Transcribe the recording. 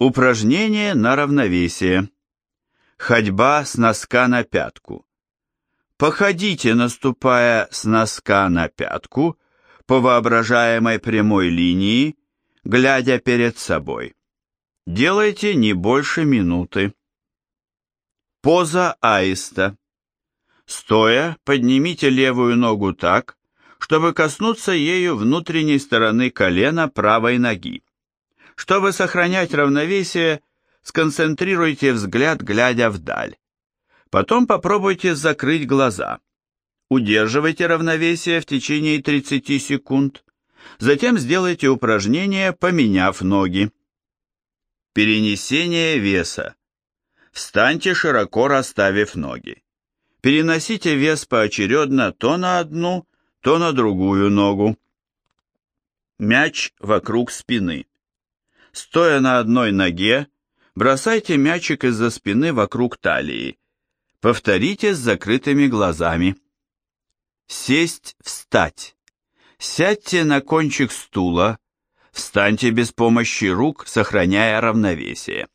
Упражнение на равновесие. Ходьба с носка на пятку. Походите, наступая с носка на пятку по воображаемой прямой линии, глядя перед собой. Делайте не больше минуты. Поза аиста. Стоя, поднимите левую ногу так, чтобы коснуться ею внутренней стороны колена правой ноги. Чтобы сохранять равновесие, сконцентрируйте взгляд, глядя вдаль. Потом попробуйте закрыть глаза. Удерживайте равновесие в течение 30 секунд. Затем сделайте упражнение, поменяв ноги. Перенесение веса. Встаньте, широко расставив ноги. Переносите вес поочередно то на одну, то на другую ногу. Мяч вокруг спины. Стоя на одной ноге, бросайте мячик из-за спины вокруг талии. Повторите с закрытыми глазами. Сесть, встать. Сядьте на кончик стула, встаньте без помощи рук, сохраняя равновесие.